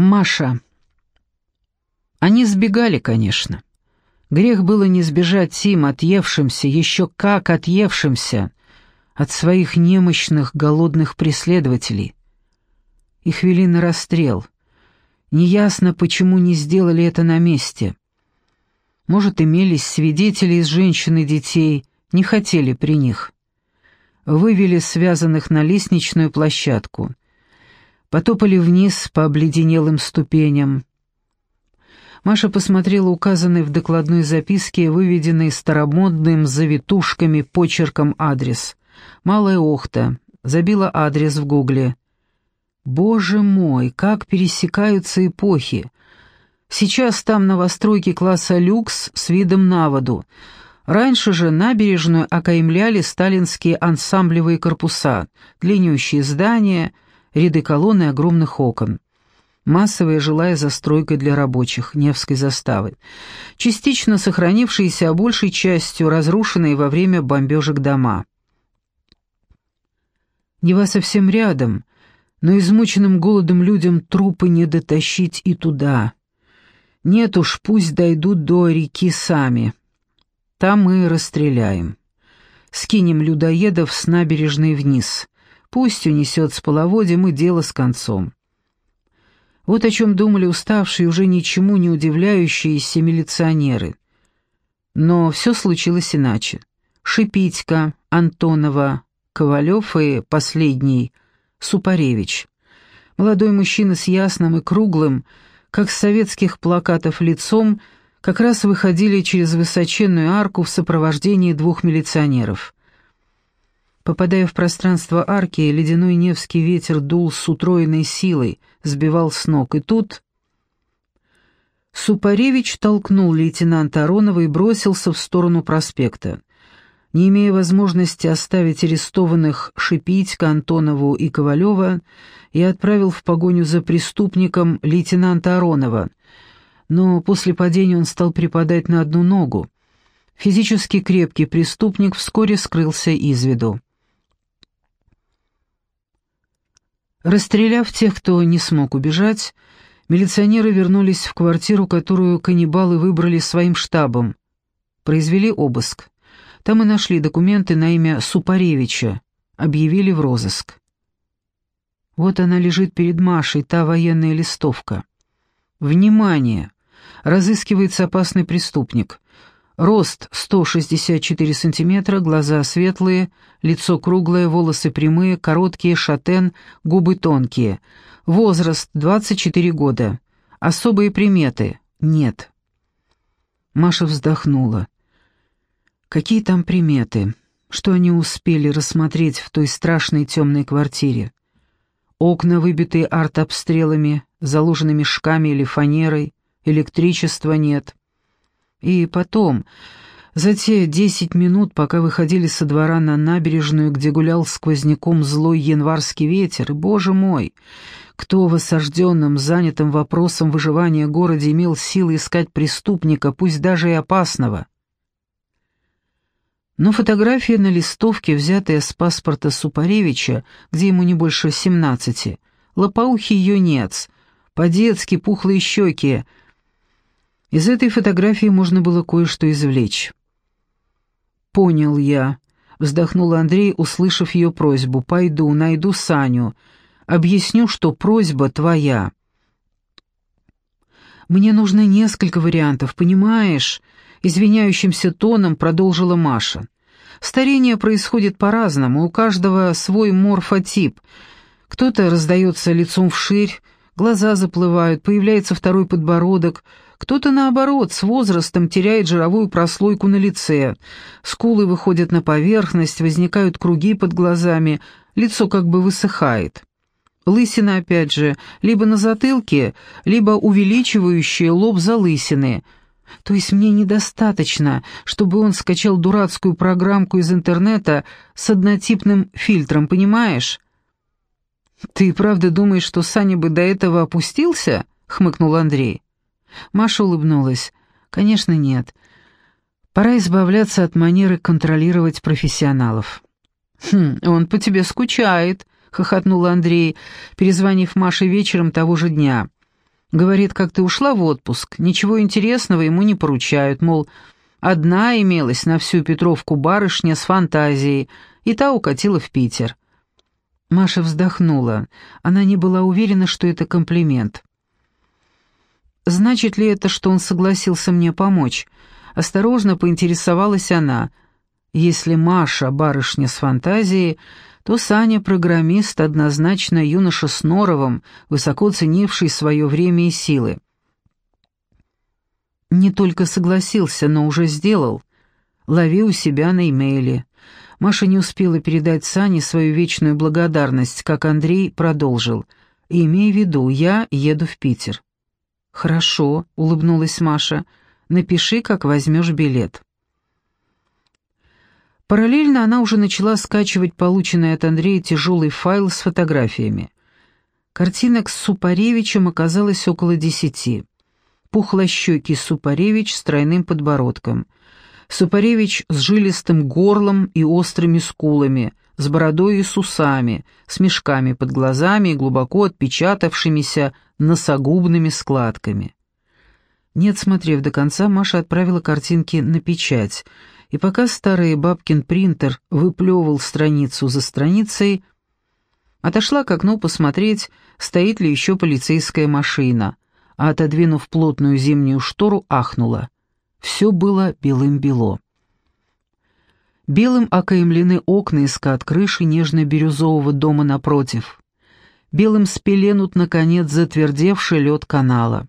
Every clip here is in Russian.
Маша. Они сбегали, конечно. Грех было не сбежать им, отъевшимся, еще как отъевшимся, от своих немощных, голодных преследователей. Их вели на расстрел. Неясно, почему не сделали это на месте. Может, имелись свидетели из женщин и детей, не хотели при них. Вывели связанных на лестничную площадку. Потопали вниз по обледенелым ступеням. Маша посмотрела указанный в докладной записке, выведенный старомодным завитушками почерком адрес. «Малая Охта». Забила адрес в гугле. «Боже мой, как пересекаются эпохи! Сейчас там новостройки класса люкс с видом на воду. Раньше же набережную окаймляли сталинские ансамблевые корпуса, длиннющие здания, ряды колонн и огромных окон. Массовая жилая застройка для рабочих Невской заставы, частично сохранившиеся, а большей частью разрушенные во время бомбежек дома. Нева совсем рядом, но измученным голодом людям трупы не дотащить и туда. Нет уж, пусть дойдут до реки сами. Там мы расстреляем. Скинем людоедов с набережной вниз. Пусть унесет с половодьем и дело с концом. Вот о чем думали уставшие, уже ничему не удивляющиеся милиционеры. Но все случилось иначе. Шипитько, Антонова, Ковалев и последний, Супаревич. Молодой мужчина с ясным и круглым, как с советских плакатов лицом, как раз выходили через высоченную арку в сопровождении двух милиционеров. Попадая в пространство арки, ледяной невский ветер дул с утроенной силой, сбивал с ног, и тут... Супаревич толкнул лейтенанта Аронова и бросился в сторону проспекта. Не имея возможности оставить арестованных шипить Антонову и Ковалева, я отправил в погоню за преступником лейтенанта Аронова, но после падения он стал припадать на одну ногу. Физически крепкий преступник вскоре скрылся из виду. Расстреляв тех, кто не смог убежать, милиционеры вернулись в квартиру, которую каннибалы выбрали своим штабом. Произвели обыск. Там и нашли документы на имя Супаревича, объявили в розыск. Вот она лежит перед Машей, та военная листовка. Внимание! Разыскивается опасный преступник. Рост 164 сантиметра, глаза светлые, лицо круглое, волосы прямые, короткие, шатен, губы тонкие. Возраст 24 года. Особые приметы? Нет. Маша вздохнула. Какие там приметы? Что они успели рассмотреть в той страшной темной квартире? Окна, выбитые артобстрелами, заложены мешками или фанерой, электричества нет. И потом, за те десять минут, пока выходили со двора на набережную, где гулял сквозняком злой январский ветер, и, боже мой, кто в осажденном, занятом вопросом выживания городе имел силы искать преступника, пусть даже и опасного? Но фотография на листовке, взятая с паспорта Супаревича, где ему не больше семнадцати, лопоухий юнец, по-детски пухлые щеки. Из этой фотографии можно было кое-что извлечь. «Понял я», — вздохнул Андрей, услышав ее просьбу. «Пойду, найду Саню. Объясню, что просьба твоя». «Мне нужно несколько вариантов, понимаешь?» извиняющимся тоном продолжила Маша. Старение происходит по-разному, у каждого свой морфотип. Кто-то раздается лицом вширь, глаза заплывают, появляется второй подбородок, кто-то, наоборот, с возрастом теряет жировую прослойку на лице, скулы выходят на поверхность, возникают круги под глазами, лицо как бы высыхает. Лысина, опять же, либо на затылке, либо увеличивающие лоб залысины – то есть мне недостаточно, чтобы он скачал дурацкую программку из интернета с однотипным фильтром, понимаешь? «Ты правда думаешь, что Саня бы до этого опустился?» — хмыкнул Андрей. Маша улыбнулась. «Конечно, нет. Пора избавляться от манеры контролировать профессионалов». «Хм, он по тебе скучает», — хохотнул Андрей, перезвонив Маше вечером того же дня. Говорит, как ты ушла в отпуск, ничего интересного ему не поручают, мол, одна имелась на всю Петровку барышня с фантазией, и та укатила в Питер. Маша вздохнула. Она не была уверена, что это комплимент. «Значит ли это, что он согласился мне помочь?» Осторожно поинтересовалась она. «Если Маша барышня с фантазией, то Саня программист однозначно юноша с Норовым, высоко ценивший свое время и силы. Не только согласился, но уже сделал. Лови у себя на имейле. Маша не успела передать Сане свою вечную благодарность, как Андрей продолжил. «Имей в виду, я еду в Питер». «Хорошо», — улыбнулась Маша. «Напиши, как возьмешь билет». Параллельно она уже начала скачивать полученный от Андрея тяжелый файл с фотографиями. Картинок с Супаревичем оказалось около десяти. Пухлощекий Супаревич с тройным подбородком. Супаревич с жилистым горлом и острыми скулами, с бородой и с усами, с мешками под глазами и глубоко отпечатавшимися носогубными складками. Нет, смотрев до конца, Маша отправила картинки на печать — и пока старый бабкин принтер выплевывал страницу за страницей, отошла к окну посмотреть, стоит ли еще полицейская машина, а, отодвинув плотную зимнюю штору, ахнула. Все было белым-бело. Белым окаемлены окна и скат крыши нежно-бирюзового дома напротив. Белым спеленут, наконец, затвердевший лед канала.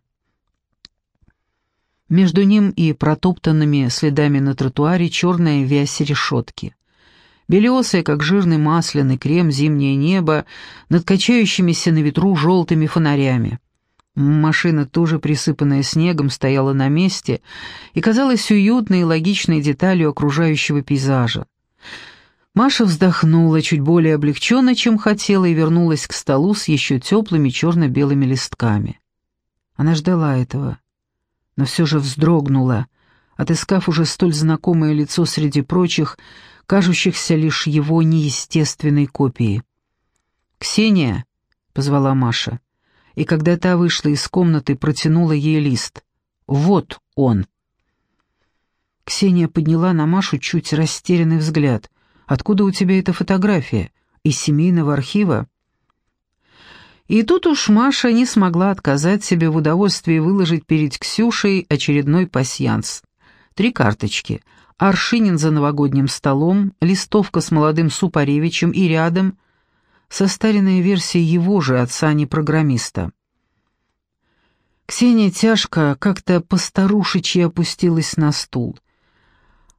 Между ним и протоптанными следами на тротуаре черная вязь решетки. Белесое, как жирный масляный крем, зимнее небо над качающимися на ветру желтыми фонарями. Машина, тоже присыпанная снегом, стояла на месте и казалась уютной и логичной деталью окружающего пейзажа. Маша вздохнула чуть более облегченно, чем хотела, и вернулась к столу с еще теплыми черно-белыми листками. Она ждала этого но все же вздрогнула, отыскав уже столь знакомое лицо среди прочих, кажущихся лишь его неестественной копией. «Ксения!» — позвала Маша, и когда та вышла из комнаты, протянула ей лист. «Вот он!» Ксения подняла на Машу чуть растерянный взгляд. «Откуда у тебя эта фотография? Из семейного архива?» И тут уж Маша не смогла отказать себе в удовольствии выложить перед Ксюшей очередной пасьянс. Три карточки. Аршинин за новогодним столом, листовка с молодым Супаревичем и рядом состаренная версия его же отца-не-программиста. Ксения тяжко, как-то постарушечьи опустилась на стул.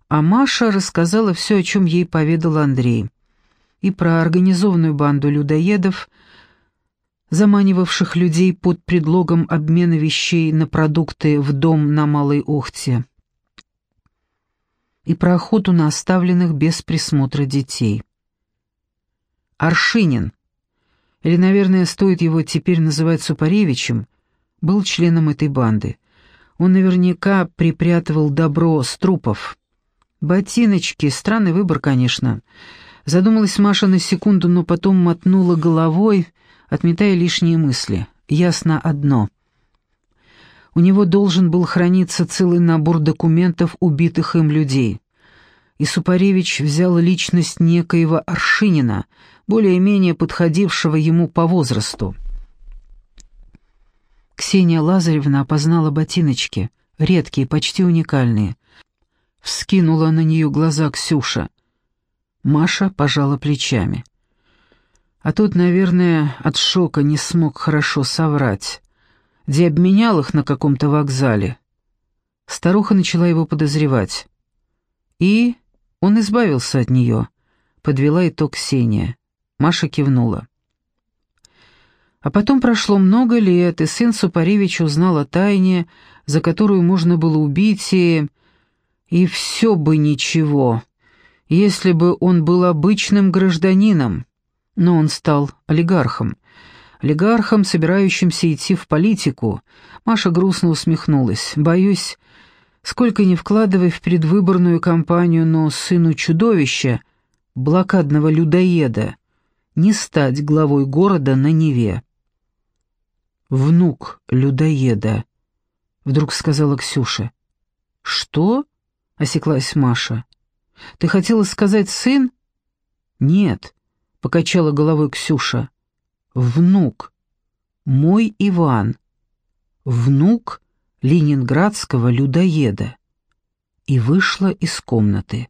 А Маша рассказала все, о чем ей поведал Андрей. И про организованную банду людоедов – заманивавших людей под предлогом обмена вещей на продукты в дом на Малой Охте, и про охоту на оставленных без присмотра детей. Аршинин, или, наверное, стоит его теперь называть Супаревичем, был членом этой банды. Он наверняка припрятывал добро с трупов. Ботиночки, странный выбор, конечно. Задумалась Маша на секунду, но потом мотнула головой отметая лишние мысли. Ясно одно. У него должен был храниться целый набор документов убитых им людей. И Супаревич взял личность некоего Аршинина, более-менее подходившего ему по возрасту. Ксения Лазаревна опознала ботиночки, редкие, почти уникальные. Вскинула на нее глаза Ксюша. Маша пожала плечами. А тут, наверное, от шока не смог хорошо соврать. Где обменял их на каком-то вокзале. Старуха начала его подозревать. И он избавился от нее. Подвела итог Ксения. Маша кивнула. А потом прошло много лет, и сын Супаревич узнал о тайне, за которую можно было убить, и... И все бы ничего, если бы он был обычным гражданином но он стал олигархом. Олигархом, собирающимся идти в политику. Маша грустно усмехнулась. «Боюсь, сколько ни вкладывай в предвыборную кампанию, но сыну чудовища, блокадного людоеда, не стать главой города на Неве». внук людоеда», — вдруг сказала Ксюша. «Что?» — осеклась Маша. «Ты хотела сказать сын?» «Нет», — покачала головой Ксюша. «Внук. Мой Иван. Внук ленинградского людоеда». И вышла из комнаты.